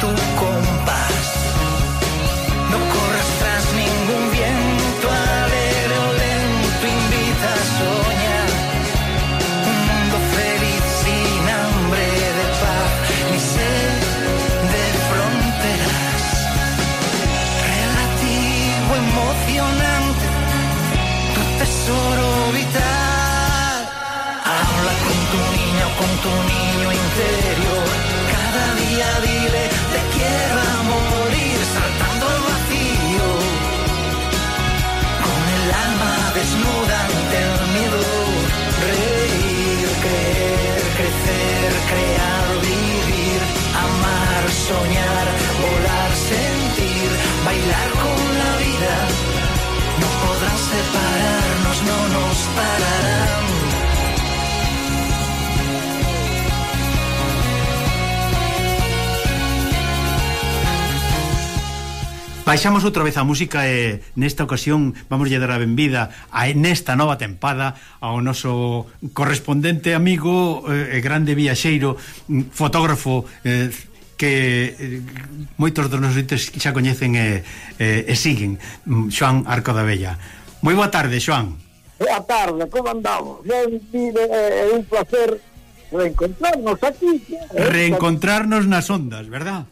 度过。Baixamos outra vez a música e nesta ocasión vamos lle dar a benvida a nesta nova tempada ao noso correspondente amigo eh, e grande viaxeiro, mm, fotógrafo eh, que eh, moitos dos nosos xa coñecen e, e, e siguen, mm, Xoan Arco da Bella. Moi boa tarde, Xoan. Boa tarde, como andamos? Ben, é un placer reencontrarnos aquí. Eh, reencontrarnos nas ondas, verdad?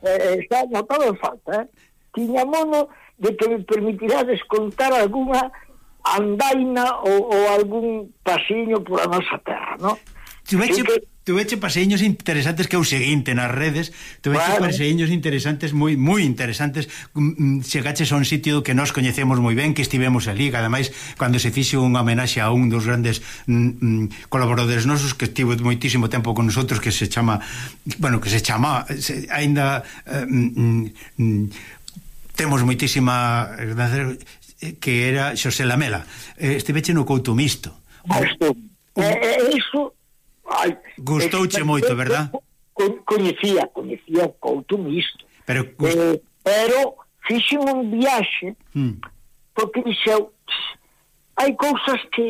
eh, eh está notado en falta, eh? tiñamono de que me permitirades contar algunha andaina ou, ou algún pasiño por a nosa terra, non? Tuveche, que... tuveche paseños interesantes que eu seguinte nas redes, tuveche bueno. paseños interesantes, moi moi interesantes, mm, mm, chegaches a un sitio que nós coñecemos moi ben, que estivemos ali, que ademais, cando se fixe unha homenaxe a un dos grandes mm, mm, colaboradores nosos que estivo moitísimo tempo con nosotros, que se chama, bueno, que se chama, se, ainda... Eh, mm, mm, temos moitísima que era Xosé Lamela eh, estiveche no Couto Misto Isto, eh, eh, iso ai, gustouche eh, moito, verdad? Coñecía, coñecía o Couto Misto pero, gust... eh, pero fixen un viaxe hmm. porque dixeu hai cousas que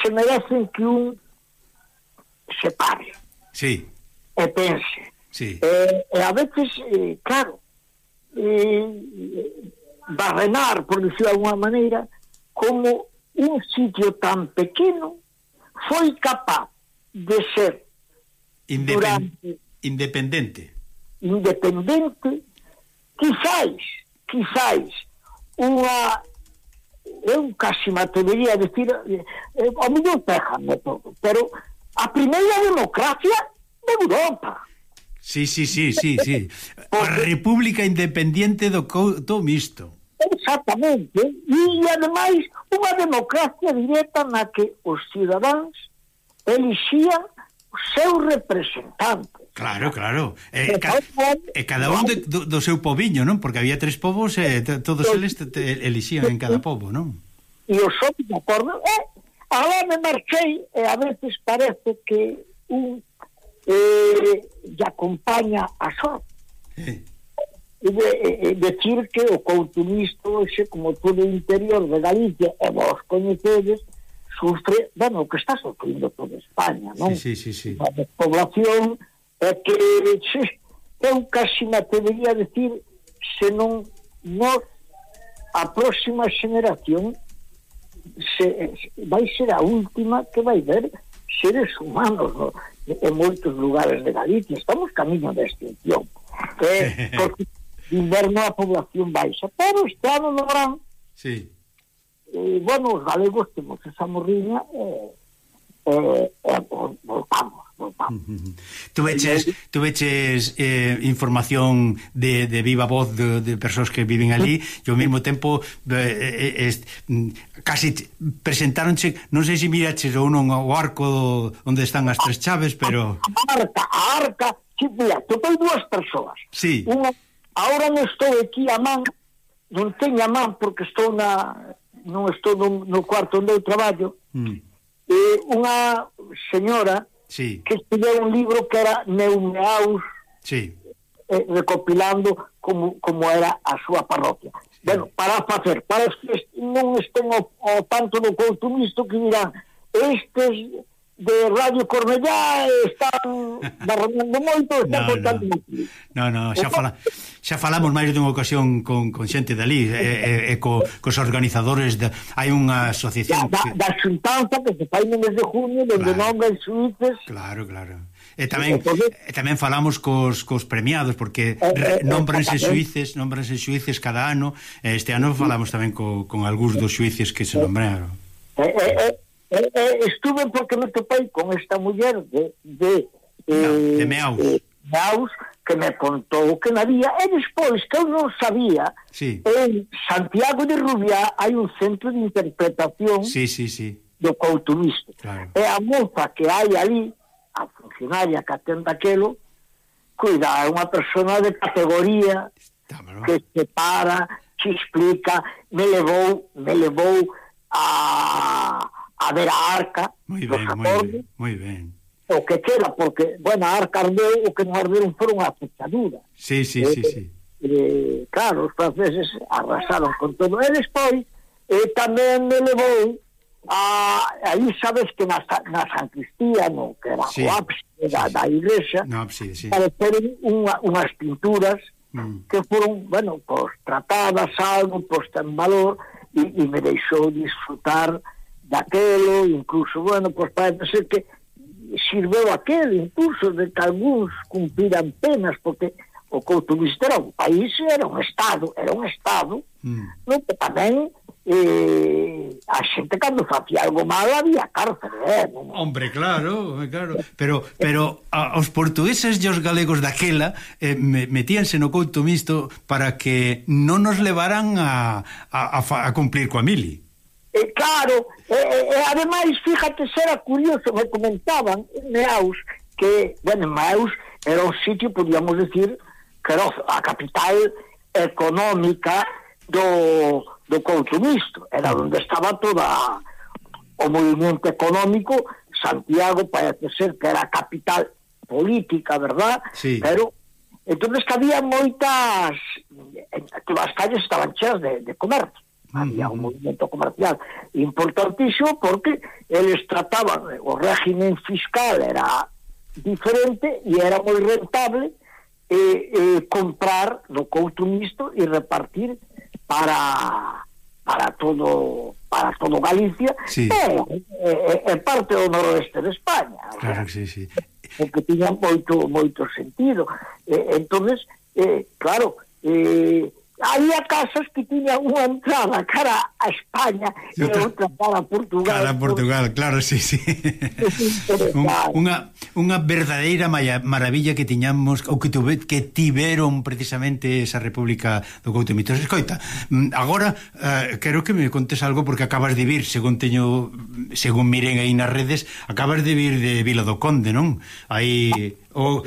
se merecen que un se pare sí. e pense sí. eh, e a veces, eh, claro eh, barrenar, por dicir de alguna maneira, como un sitio tan pequeno foi capaz de ser Independ durante, independente. Independente quizáis, quizáis unha eu casi me atrevería a decir eh, eh ao mellor pejame todo pero a primeira democracia de Europa. Sí, sí, sí, sí, sí. A República Independiente do Couto Misto. Exactamente. E, ademais, unha democracia directa na que os cidadáns elixían os seus representantes. Claro, claro. E, eh, ca, e eh, cada un de, do, do seu poviño, non? Porque había tres povos e eh, todos eles te, te, elixían en cada povo, non? E os outros, de acordo, eh, agora me marchei e eh, a veces parece que un eh, e acompaña a só. E de, e decir que o coutumisto hoxe, como todo o interior de Galicia, e vos coñecedes, sufre, bueno, o que está sufrindo toda España, non? Sí, sí, sí, sí. A despoblación é que che, eu casi me atrevería a decir se non nos a próxima xeración se, vai ser a última que vai ver seres humanos no? en moitos lugares de Galicia estamos camiño de extinción eh, porque inverno a población baixa pero este ano do gran sí. eh, bueno, os galegos temos esa morriña eh, Tu veches, tu veches eh, información de, de viva voz de, de persoas que viven ali mm. e ao mesmo tempo eh, eh est, mm, casi presentáronche non sei se miraches ou non o arco onde están as tres chaves pero... A arca, a arca si, mira, topei dúas persoas. Sí. Unha, ahora non estou aquí a man non teño a man porque estou na non estou no, no cuarto onde eu traballo. Mm eh, unha señora sí. que escribiu un libro que era Neumeaus sí. eh, recopilando como, como era a súa parroquia. Sí. Bueno, para facer, para os que non estén ao, ao tanto do couto que dirán, estes de Radio Cornellá están barrando moito, están no, contando no. moito. No, no, xa, fala, xa falamos máis dunha ocasión con, con xente dali, e, e, e co, cos organizadores, de, hai unha asociación... Da, que... da xuntanza que se fai no mes de junio, donde claro. nombran xuíces... Claro, claro. E tamén, e tamén falamos cos, cos premiados porque eh, eh, re, nómbranse xuíces, nómbranse xuíces cada ano. Este ano falamos tamén co, con algúns dos xuíces que se eh, nombraron. Eh, eh, eh eh, eh, estuve porque me topei con esta muller de de, eh, no, de eh, Meaus. Eh, Meaus que me contou que había e despois que eu non sabía sí. en Santiago de Rubiá hai un centro de interpretación sí, sí, sí. do coutumista claro. e a moza que hai ali a funcionaria que atenda aquelo cuida, é unha persona de categoría Dámelo. que se para, se explica me levou, me levou a haber a arca moi ben, acordes, moi ben, moi ben. o que queda, porque, bueno, a arca ardeu o que non arderon foron a fechadura sí, sí, eh, sí, sí. Eh, claro, os franceses arrasaron con todo e despois eh, tamén me levou a, aí sabes que na, na San Cristiano que era sí, o ábside sí, da, sí. da iglesia no, sí, sí. apareceron unha, unhas pinturas mm. que foron, bueno, pues, tratadas algo, posta en valor e, e me deixou disfrutar daquelo, incluso, bueno, pois parece ser que sirveu aquel impulso de que algúns cumpiran penas, porque o Couto era un país, era un Estado, era un Estado, mm. no que tamén eh, a xente cando facía algo malo había cárcel, eh? Non? Hombre, claro, claro, pero pero a, os portugueses e os galegos daquela eh, me, metíanse no Couto Misto para que non nos levaran a, a, a, a cumplir coa mili eh, claro, e, eh, eh, ademais, fíjate, era curioso, me comentaban en Meaus, que, bueno, Meaus era un sitio, podíamos decir, que era a capital económica do, do couto era onde estaba toda o movimento económico, Santiago parece ser que era a capital política, verdad? Sí. Pero entonces que había moitas todas as calles estaban cheas de, de comercio había un movimento comercial importantísimo porque eles trataban o régimen fiscal era diferente e era moi rentable eh, eh, comprar do couto misto e repartir para para todo para todo Galicia sí. e, e, e parte do noroeste de España claro que sí, sí. porque tiña moito moito sentido eh, entonces eh, claro eh, había casas que tiña unha entrada cara a España e outra cara a Portugal. Cara a Portugal, claro, sí, sí. Un, unha, unha verdadeira maravilla que tiñamos ou que, tuve, que tiveron precisamente esa República do Couto Mitos. Escoita, mm, agora eh, quero que me contes algo porque acabas de vir, según teño según miren aí nas redes, acabas de vir de Vila do Conde, non? Aí ou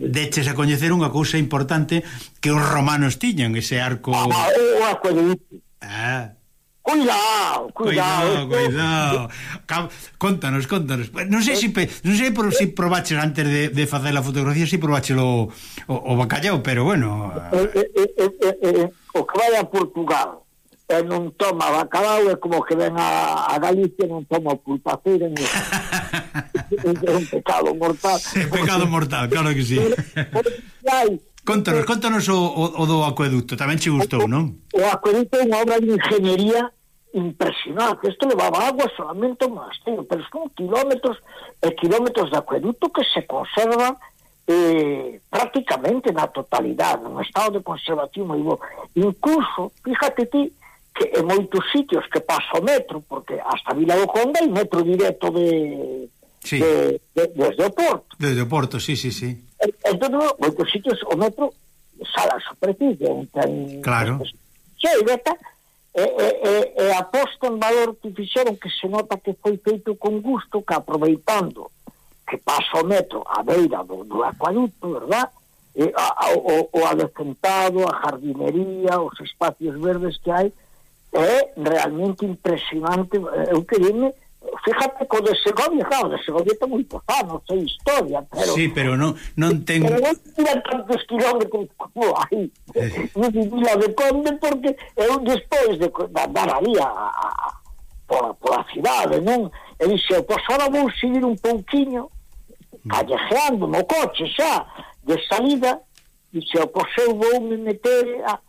deches a coñecer unha cousa importante que os romanos tiñan ese arco ah, o arco de ah. Cuidado, cuidado. Cuidado, cuidado. Contanos, contanos. Non sei se pe... non sei por si probaches antes de, de facer a fotografía, si probaches o, o, o bacallao, pero bueno. Eh, eh, eh, o que vai a Portugal e non toma bacalao é como que ven a, a Galicia non toma pulpaceira. Non é un pecado mortal. É pecado mortal, claro que sí. Contanos, contanos o, o, o do acueducto, tamén che gustou, non? O acueducto é unha obra de ingeniería impresionante. Isto levaba agua solamente un monasterio, pero son kilómetros e eh, kilómetros de acueducto que se conservan eh, prácticamente na totalidade, nun estado de conservación moi bo. Incluso, fíjate ti, que en moitos sitios que pasa o metro, porque hasta Vila do Conde hai metro directo de, sí. de, de, desde o Porto. Desde o Porto, sí, sí, sí. Entón, moitos sitios o metro sala a superficie, ten, claro. chega, tal, e, e, e, a aposta en valor que fixeron que se nota que foi feito con gusto, que aproveitando que pasa o metro a beira do, do acuaduto, verdad? Eh, e, a, o, o adecentado, a jardinería, os espacios verdes que hai, é realmente impresionante. Eu querime fíjate co de Segovia, claro, de Segovia ten moito fano, sei historia, pero... Sí, pero non, non ten... Pero non tiran tantos kilómetros como hai. Eh. Vila de Conde, porque eu despois de, de andar ali a, a, por, por a cidade, non? E dixe, pois ahora vou seguir un pouquiño, mm. callejeando no coche xa, de salida, dixo, pois eu vou me meter a...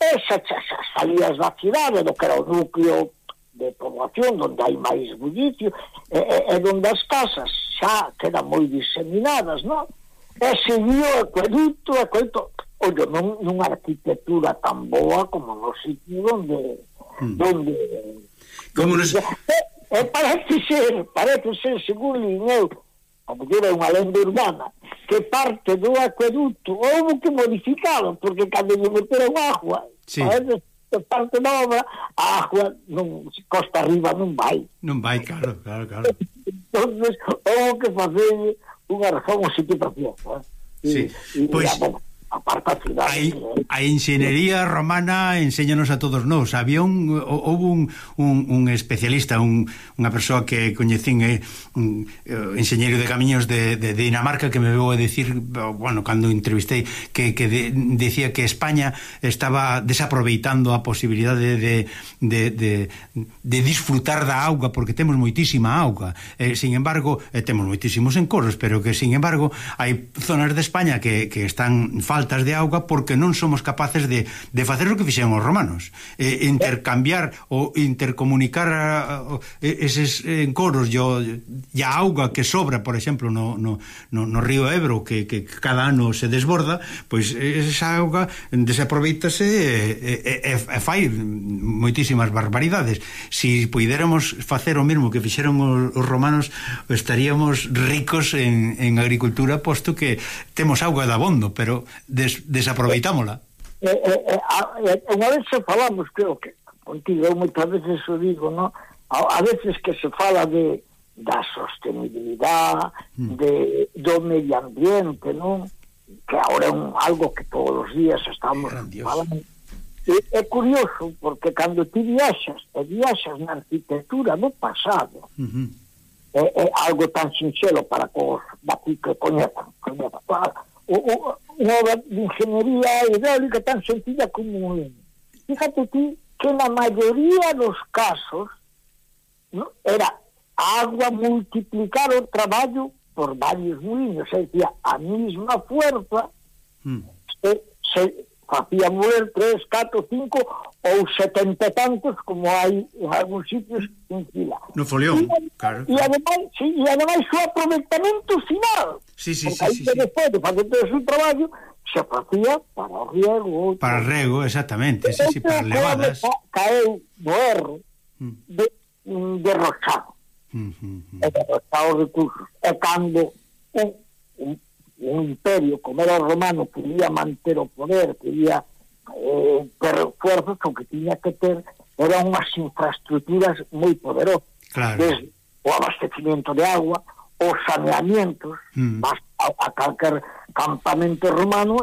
Esa, xa, xa, salías da cidade, do que era o núcleo de poboación onde hai máis bullicio e, e, e onde as casas xa quedan moi diseminadas non? e seguiu o acueducto o coito ollo, non, nunha arquitectura tan boa como no sitio onde mm. onde como nos... e, e parece ser parece ser según lin eu a muller é unha lenda urbana que parte do acueducto houve que modificado porque cando lle meteron agua sí. parece de parte nova, a agua non, costa arriba non vai. Non vai, claro, claro, claro. entonces houve que facer unha reforma sitio preciosa. Eh? Sí, e, pois... Pues aparta a cidade. Aí, a enxenería romana enséñanos a todos nós. Había un houve un, un, un especialista, un, unha persoa que coñecín eh, un eh, enxeñeiro de camiños de, de, de Dinamarca que me veu a decir, bueno, cando entrevistei que, que de, decía que España estaba desaproveitando a posibilidade de, de, de, de disfrutar da auga porque temos moitísima auga. Eh, sin embargo, eh, temos moitísimos encoros, pero que sin embargo hai zonas de España que, que están faltas faltas de auga porque non somos capaces de, de facer o que fixeron os romanos. Eh, intercambiar ou intercomunicar uh, eses encoros e a auga que sobra por exemplo no, no, no, no río Ebro que, que cada ano se desborda pois esa auga desaproveitase e, e, e, e fai moitísimas barbaridades. Si puidéramos facer o mesmo que fixeron os, os romanos estaríamos ricos en, en agricultura posto que temos auga de abondo pero des, desaproveitámola. Eh, eh, eh, eh, eh, unha vez se falamos, creo que contigo, eu moitas veces o digo, no? a, a veces que se fala de da sostenibilidade, mm. de, do medio ambiente, non? que ahora é un, algo que todos os días estamos falando. E, é curioso, porque cando ti viaxas, e viaxas na arquitectura do pasado, uh -huh. é, é algo tan sinxelo para que os daqui que coñezan, coñezan, unha obra de ingeniería hidráulica tan sencilla como un. Fíjate ti que na maioría dos casos ¿no? era a agua multiplicar o traballo por varios molinos, é dicir, a mesma fuerza mm. se, se facía mover tres, catro, cinco ou setenta e tantos como hai en algúns sitios en Chile. No folión, e, claro. E ademais, sí, e ademais o aproveitamento final Sí, sí, sí, sí, sí. Despois de facer todo ese traballo, se facía para o riego. Para o rego, exactamente, sí, sí, para levadas. Caeu no erro mm. de, mm-hmm. de rochado. Uh -huh. E de rochado recursos. E cando un, un, un imperio como era o romano podía manter o poder, podía eh, ter fuerzas, o que tiña que ter eran unhas infraestructuras moi poderosas. Claro. Desde o abastecimiento de agua, os saneamientos mm. vas a, a calquer campamento romano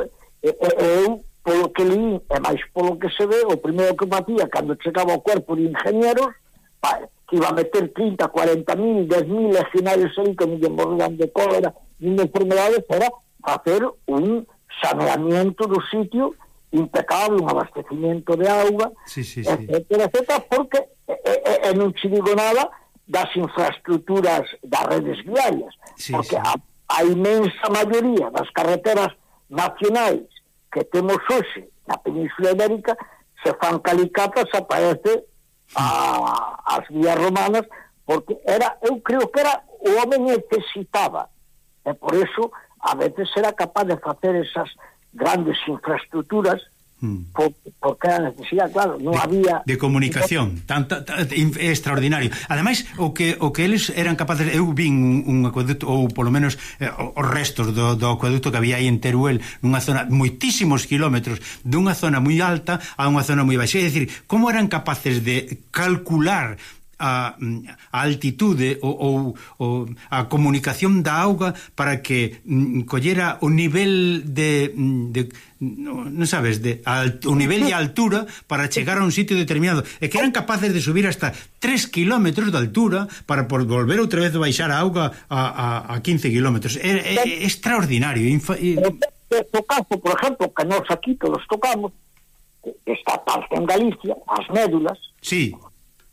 e, e, e eu polo que li e máis polo que se ve o primeiro que batía cando chegaba o corpo de ingenieros pa, que iba a meter 30, 40 mil 10 mil escenarios aí que me morrían de cólera de enfermedades era facer un saneamiento do sitio impecable, un abastecimiento de agua, sí, sí, sí. etcétera, etcétera, porque e, e, e non te digo nada das infraestructuras das redes viarias, sí, porque sí. A, a imensa maioría das carreteras nacionais que temos hoxe na Península Ibérica se fan calicatas, aparece a, as vías romanas, porque era, eu creo que era o home necesitaba, e por eso a veces era capaz de facer esas grandes infraestructuras Mm. Por, porque era necesidade, claro, non de, había de comunicación, tan, tan, tan extraordinario. Ademais, o que o que eles eran capaces, eu vin un, un acueducto ou polo menos eh, os restos do, do acueducto que había aí en Teruel, nunha zona moitísimos quilómetros, dunha zona moi alta a unha zona moi baixa, é dicir, como eran capaces de calcular a, mm, a altitude ou, ou a comunicación da auga para que mm, collera o nivel de, mm, de non sabes, de alt, o nivel e altura para chegar a un sitio determinado. E que eran capaces de subir hasta 3 km de altura para por volver outra vez baixar a auga a, a, a 15 km é, é, é extraordinario infa, é... O caso, por exemplo, que nós aquí todos tocamos esta parte en Galicia, as médulas sí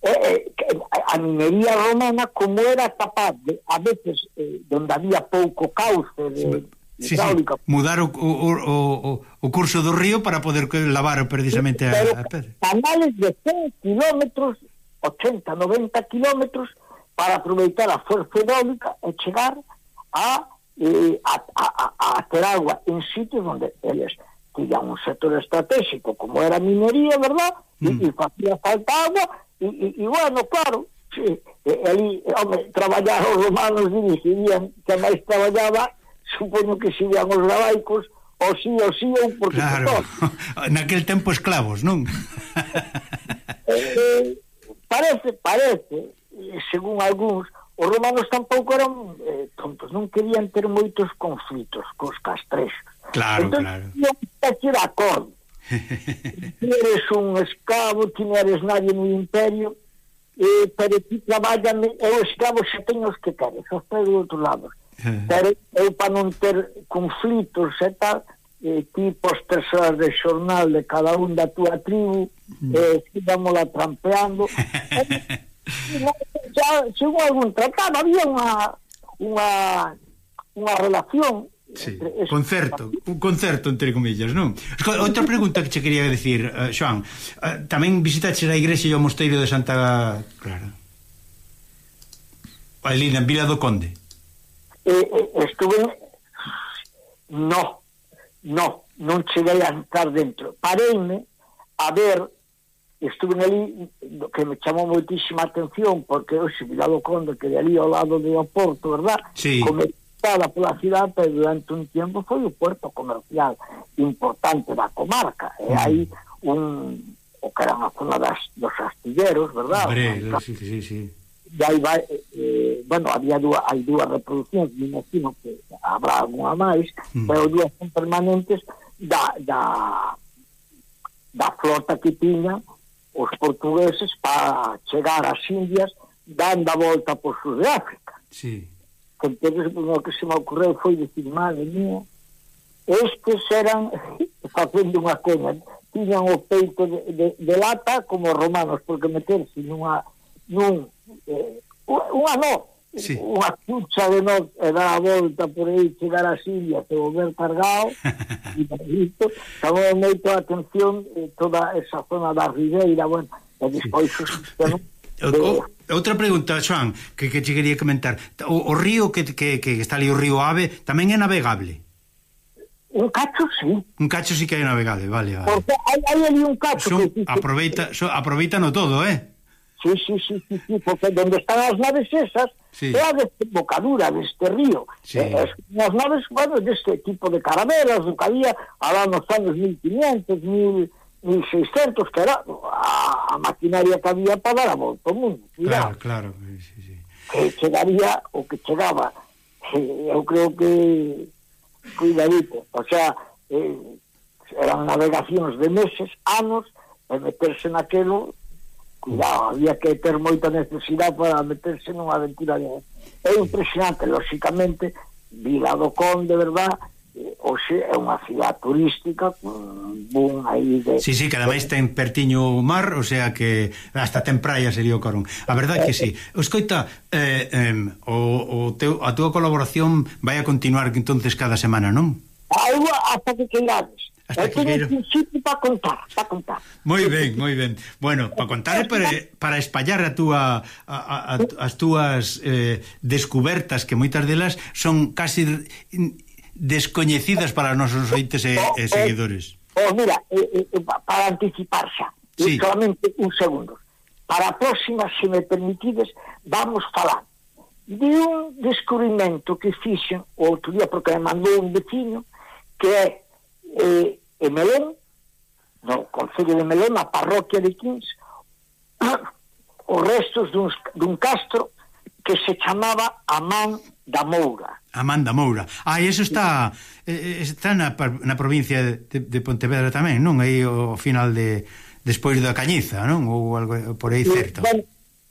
eh, eh a minería romana como era capaz de, a veces eh, donde había pouco cauce de, Sí, sí. mudar o, o, o, o o curso do río para poder lavar precisamente Pero, a, a pedra. Canales de 100 kilómetros, 80, 90 kilómetros, para aproveitar a forza eólica e chegar a, eh, a, a, a, a ter agua en sitios onde eles tiñan un sector estratégico, como era a minería, verdad? Mm. E, e facía falta agua, E, e, e bueno, claro, sí, ali, home, traballar os romanos dirigían, que máis traballaba, supoño que serían os labaicos, o sí, o sí, ou porque claro. Naquel tempo esclavos, non? eh, parece, parece, según algúns, os romanos tampouco eran eh, tontos, non querían ter moitos conflitos cos castrexos. Claro, entón, claro. Non de acordo ti eres un escravo, ti non eres nadie no imperio, e, pero ti traballame, eu escravo xa teño os que queres, os teño do outro lado. Pero eu para non ter conflitos e tal, eh, ti pos tres horas de xornal de cada un da tua tribu, eh, íbamola trampeando. e, xa, xa, xa algún tratado, había unha, unha, unha relación Sí, concerto, un concerto entre comillas, non? Outra pregunta que che quería decir, eh, uh, Xoan, uh, eh, tamén visitaches a igrexa e o mosteiro de Santa Clara. Ali na Vila do Conde. Eh, eh, estuve no, no, non cheguei a entrar dentro. Pareime a ver estuve ali que me chamou moitísima atención porque o Vila do Conde que de ali ao lado do Oporto, verdad? Sí. Come afectada pola cidade durante un tempo foi o puerto comercial importante da comarca ¿eh? e hai un o que era a zona das, dos astilleros, verdad? Hombre, sí, sí, sí. E aí vai, eh, eh, bueno, había dúas, hai dúas reproduccións, me imagino que habrá alguna máis, mm. pero dúas son permanentes da, da, da flota que tiña os portugueses para chegar ás Indias dando a volta por Sudáfrica. Sí. Entonces, o que se me ocorreu foi dicir, madre mía, estes eran, facendo unha coña, tiñan o peito de, de, de lata como romanos, porque meterse nunha, nun, eh, unha no, sí. unha cucha de no e dar a volta por aí, chegar a Siria e volver cargado e isto, chamou moito a atención eh, toda esa zona da Ribeira bueno, e despois sí. o, de, o, Outra pregunta, Xoan, que, que che quería comentar. O, o río que, que, que está ali, o río Ave, tamén é navegable? Un cacho, sí. Un cacho sí que é navegable, vale, vale. Porque hai, hai ali un cacho. Son, que, aproveita, so, aproveita no todo, eh? Sí, sí, sí, sí, sí, porque donde están as naves esas sí. é a desembocadura deste río. Sí. Eh, as naves, bueno, deste tipo de carabelas, do que había alá nos anos 1500, 1000... 1600 que era a, a maquinaria que había para dar a volta ao mundo claro, claro sí, sí. que chegaría o que chegaba. Eu creo que cuidadito o sea eh, eran navegacións de meses anos e meterse naquelo cuidado, había que ter moita necesidade para meterse nunha aventura de... é impresionante, lóxicamente Vila do Conde, verdad? hoxe é unha cidade turística con boom aí de... Sí, sí, que ademais ten pertiño o mar, o sea que hasta ten praia sería o Corón. A verdade é que sí. Eh, eh. Escoita, eh, eh, o, o teu, a túa colaboración vai a continuar entonces cada semana, non? Algo hasta que queirades. Hasta que queiro... para contar, para contar. Moi ben, moi ben. Bueno, para contar para, para espallar a túa a, a, a, as túas eh, descubertas que moitas delas son casi descoñecidas para os nosos ointes e, oh, e oh, seguidores. Pois oh, mira, eh, eh, para anticipar xa, sí. solamente un segundo. Para a próxima, se me permitides, vamos falar de un descubrimento que fixen o outro día porque me mandou un vecino que é eh, en Melón, no Concello de Melón, a parroquia de Quins, os restos duns, dun castro que se chamaba Amán da Moura. Amanda Moura. Ah, e eso está está na, na provincia de, de Pontevedra tamén, non? Aí o final de despois da Cañiza, non? Ou algo por aí certo. Ben,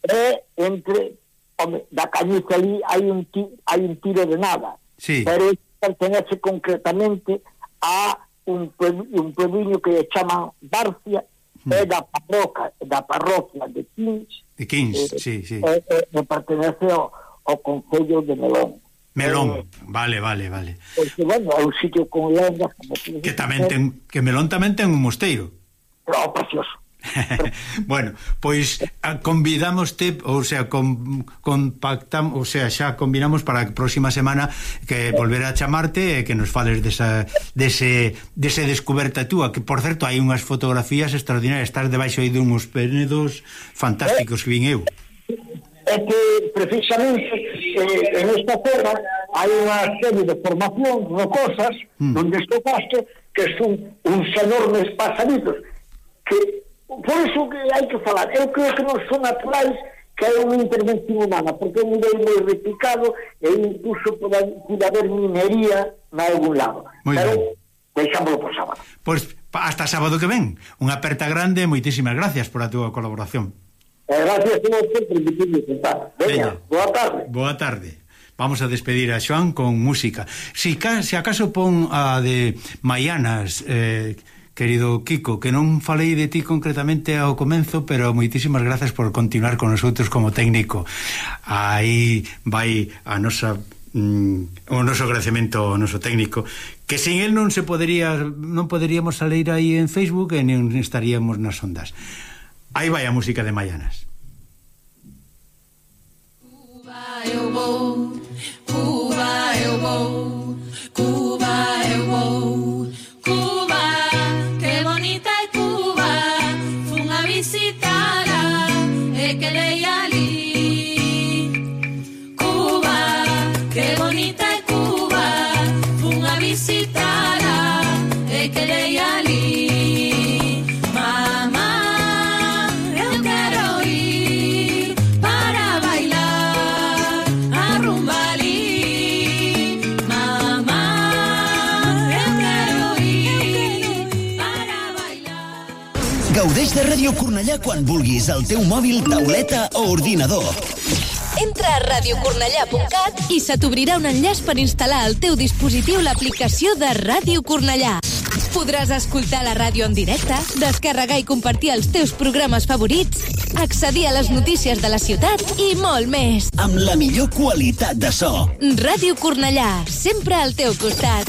é entre home, da Cañiza ali hai un ti, hai un tiro de nada. Sí. Pero pertenece concretamente a un un puebliño que chaman Barcia mm. é da parroca, da parroquia de Quins. De Quins, eh, sí, sí. Eh, eh, pertenece ao, ao Concello de Melón. Melón, eh, vale, vale, vale. Porque, bueno, é un sitio con lendas... Como que, que tamén ten, que Melón tamén ten un mosteiro. Oh, precioso. bueno, pois convidámoste, ou sea, con, compactamos, ou sea, xa combinamos para a próxima semana que volver a chamarte e que nos fales desa, dese, dese descoberta túa, que por certo hai unhas fotografías extraordinarias, estás debaixo aí dunhos penedos fantásticos que vin eu é que precisamente eh, en esta zona hai unha serie de formacións rocosas mm. onde estou que son uns enormes pasaditos que por iso que hai que falar eu creo que non son naturais que é unha intervención humana porque é un nivel moi replicado e incluso pode, pode haber minería na algún lado muy pero bien. deixámoslo por sábado Pois pues, hasta sábado que ven unha aperta grande moitísimas gracias por a túa colaboración E gracias a vos por permitirme sentar. Venga, Veña. boa tarde. Boa tarde. Vamos a despedir a Xoan con música. Si, ca, acaso pon a de Maianas, eh, querido Kiko, que non falei de ti concretamente ao comenzo, pero moitísimas grazas por continuar con nosotros como técnico. Aí vai a nosa mm, o noso agradecemento ao noso técnico que sin el non se podería non poderíamos salir aí en Facebook e non estaríamos nas ondas aí vai a música de Maianas Cuba eu Cuba eu Cuba eu Cuba, que bonita é Cuba, fun a visitara e quedei ali. Cuba, que bonita é Cuba, fun a visitara e quedei ali. Gaudeix de Ràdio Cornellà quan vulguis al teu mòbil, tauleta o ordinador. Entra a radiocornellà.cat i se t'obrirà un enllaç per instal·lar al teu dispositiu l'aplicació de Ràdio Cornellà. Podràs escoltar la ràdio en directe, descarregar i compartir els teus programes favorits, accedir a les notícies de la ciutat i molt més. Amb la millor qualitat de so. Ràdio Cornellà, sempre al teu costat.